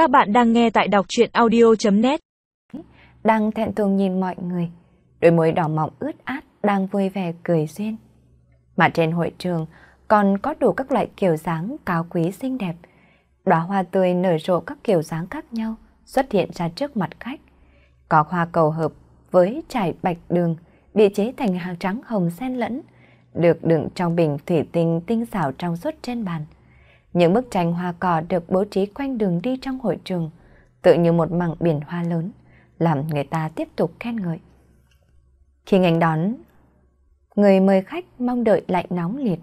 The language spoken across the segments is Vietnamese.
Các bạn đang nghe tại đọc chuyện audio.net Đang thẹn thùng nhìn mọi người, đôi môi đỏ mọng ướt át đang vui vẻ cười duyên. Mà trên hội trường còn có đủ các loại kiểu dáng cao quý xinh đẹp. Đóa hoa tươi nở rộ các kiểu dáng khác nhau xuất hiện ra trước mặt khách. Có hoa cầu hợp với trải bạch đường bị chế thành hàng trắng hồng xen lẫn, được đựng trong bình thủy tinh tinh xảo trong suốt trên bàn. Những bức tranh hoa cỏ được bố trí quanh đường đi trong hội trường, tự như một mảng biển hoa lớn, làm người ta tiếp tục khen ngợi. Khi ngành đón, người mời khách mong đợi lạnh nóng liệt,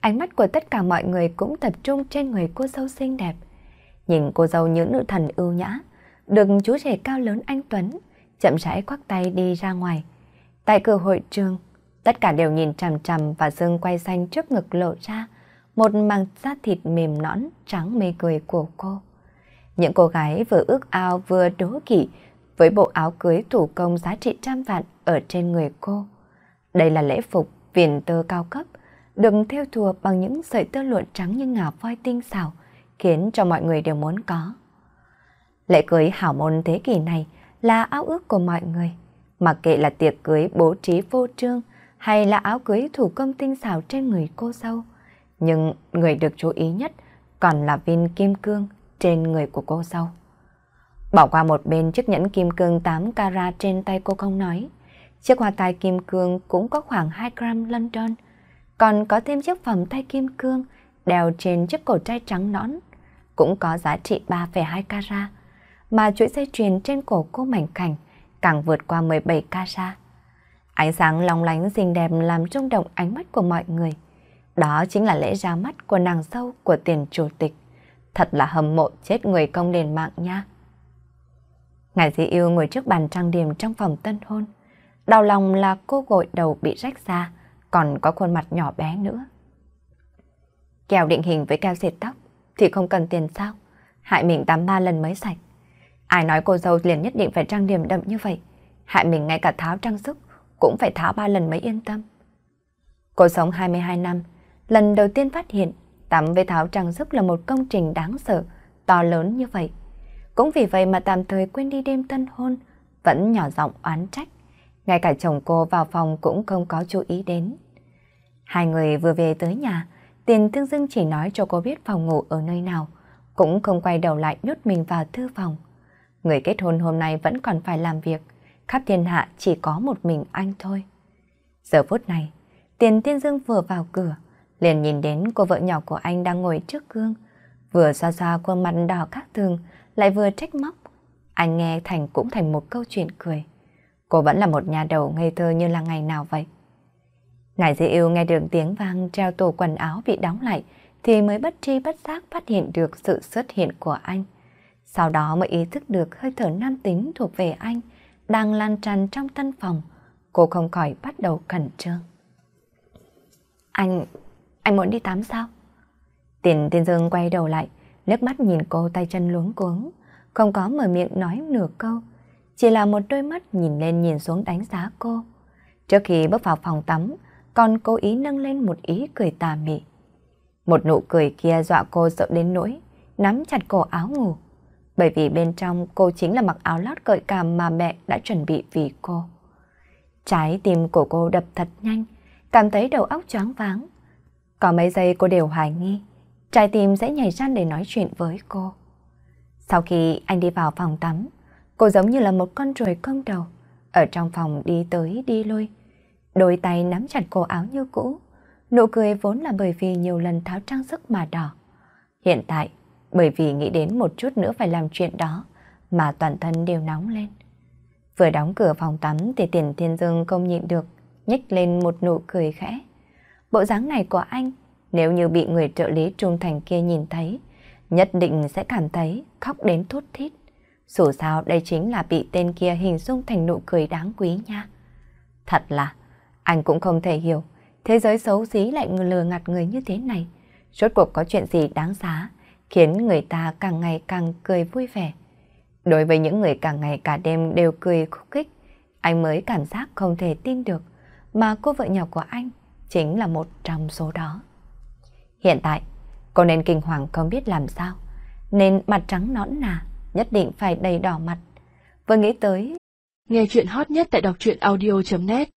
ánh mắt của tất cả mọi người cũng tập trung trên người cô dâu xinh đẹp. Nhìn cô dâu như nữ thần ưu nhã, được chú rể cao lớn anh Tuấn, chậm rãi khoác tay đi ra ngoài. Tại cửa hội trường, tất cả đều nhìn chằm chằm và dương quay xanh trước ngực lộ ra, một màng da thịt mềm nõn trắng mê cười của cô. Những cô gái vừa ước ao vừa đố kỵ với bộ áo cưới thủ công giá trị trăm vạn ở trên người cô. Đây là lễ phục viền tơ cao cấp, được theo thùa bằng những sợi tơ lụa trắng như ngà voi tinh xảo, khiến cho mọi người đều muốn có. Lễ cưới hảo môn thế kỷ này là áo ước của mọi người. Mặc kệ là tiệc cưới bố trí vô trương hay là áo cưới thủ công tinh xảo trên người cô dâu. Nhưng người được chú ý nhất còn là viên kim cương trên người của cô sau. Bỏ qua một bên chiếc nhẫn kim cương 8 carat trên tay cô không nói. Chiếc hoa tai kim cương cũng có khoảng 2 gram London. Còn có thêm chiếc vòng tay kim cương đeo trên chiếc cổ trai trắng nõn. Cũng có giá trị 3,2 carat. Mà chuỗi dây chuyền trên cổ cô mảnh khảnh càng vượt qua 17 carat. Ánh sáng long lánh xinh đẹp làm rung động ánh mắt của mọi người. Đó chính là lễ ra mắt của nàng dâu của tiền chủ tịch. Thật là hâm mộ chết người công đền mạng nha. Ngài dì yêu ngồi trước bàn trang điểm trong phòng tân hôn. Đau lòng là cô gội đầu bị rách ra, còn có khuôn mặt nhỏ bé nữa. Kèo định hình với keo xịt tóc thì không cần tiền sao? Hại mình tắm ba lần mới sạch. Ai nói cô dâu liền nhất định phải trang điểm đậm như vậy? Hại mình ngay cả tháo trang sức cũng phải tháo ba lần mới yên tâm. Cô sống 22 năm, lần đầu tiên phát hiện tắm với tháo trang sức là một công trình đáng sợ, to lớn như vậy. Cũng vì vậy mà tạm thời quên đi đêm tân hôn, vẫn nhỏ giọng oán trách. Ngay cả chồng cô vào phòng cũng không có chú ý đến. Hai người vừa về tới nhà, tiền thương dưng chỉ nói cho cô biết phòng ngủ ở nơi nào, cũng không quay đầu lại nhốt mình vào thư phòng. Người kết hôn hôm nay vẫn còn phải làm việc, khắp thiên hạ chỉ có một mình anh thôi. Giờ phút này, tiền tiên dương vừa vào cửa, liền nhìn đến cô vợ nhỏ của anh đang ngồi trước gương, vừa xoa xoa khuôn mặt đỏ khác thường, lại vừa trách móc. Anh nghe thành cũng thành một câu chuyện cười. Cô vẫn là một nhà đầu ngây thơ như là ngày nào vậy. Ngài dễ yêu nghe được tiếng vang treo tủ quần áo bị đóng lại thì mới bất tri bất giác phát hiện được sự xuất hiện của anh. Sau đó mới ý thức được hơi thở nam tính thuộc về anh đang lan tràn trong tân phòng. Cô không khỏi bắt đầu cẩn trương. Anh, anh muốn đi tắm sao? Tiền Thiên dương quay đầu lại, nước mắt nhìn cô tay chân luống cuống, không có mở miệng nói nửa câu, chỉ là một đôi mắt nhìn lên nhìn xuống đánh giá cô. Trước khi bước vào phòng tắm, còn cố ý nâng lên một ý cười tà mị. Một nụ cười kia dọa cô sợ đến nỗi, nắm chặt cổ áo ngủ. Bởi vì bên trong cô chính là mặc áo lót gợi cảm mà mẹ đã chuẩn bị vì cô. Trái tim của cô đập thật nhanh, cảm thấy đầu óc choáng váng. Có mấy giây cô đều hoài nghi, trái tim sẽ nhảy ra để nói chuyện với cô. Sau khi anh đi vào phòng tắm, cô giống như là một con ruồi công đầu, ở trong phòng đi tới đi lui. Đôi tay nắm chặt cổ áo như cũ, nụ cười vốn là bởi vì nhiều lần tháo trang sức mà đỏ. Hiện tại, bởi vì nghĩ đến một chút nữa phải làm chuyện đó mà toàn thân đều nóng lên. Vừa đóng cửa phòng tắm thì tiền thiên dương không nhịn được, nhếch lên một nụ cười khẽ. Bộ dáng này của anh, nếu như bị người trợ lý trung thành kia nhìn thấy, nhất định sẽ cảm thấy khóc đến thút thít. Dù sao đây chính là bị tên kia hình dung thành nụ cười đáng quý nha. Thật là, anh cũng không thể hiểu, thế giới xấu xí lại lừa ngặt người như thế này. Rốt cuộc có chuyện gì đáng giá khiến người ta càng ngày càng cười vui vẻ. Đối với những người càng ngày cả đêm đều cười khúc khích, anh mới cảm giác không thể tin được mà cô vợ nhỏ của anh chính là một trong số đó. Hiện tại, cô nên kinh hoàng không biết làm sao, nên mặt trắng nõn nà, nhất định phải đầy đỏ mặt. Vừa nghĩ tới. Nghe chuyện hot nhất tại đọc truyện audio.net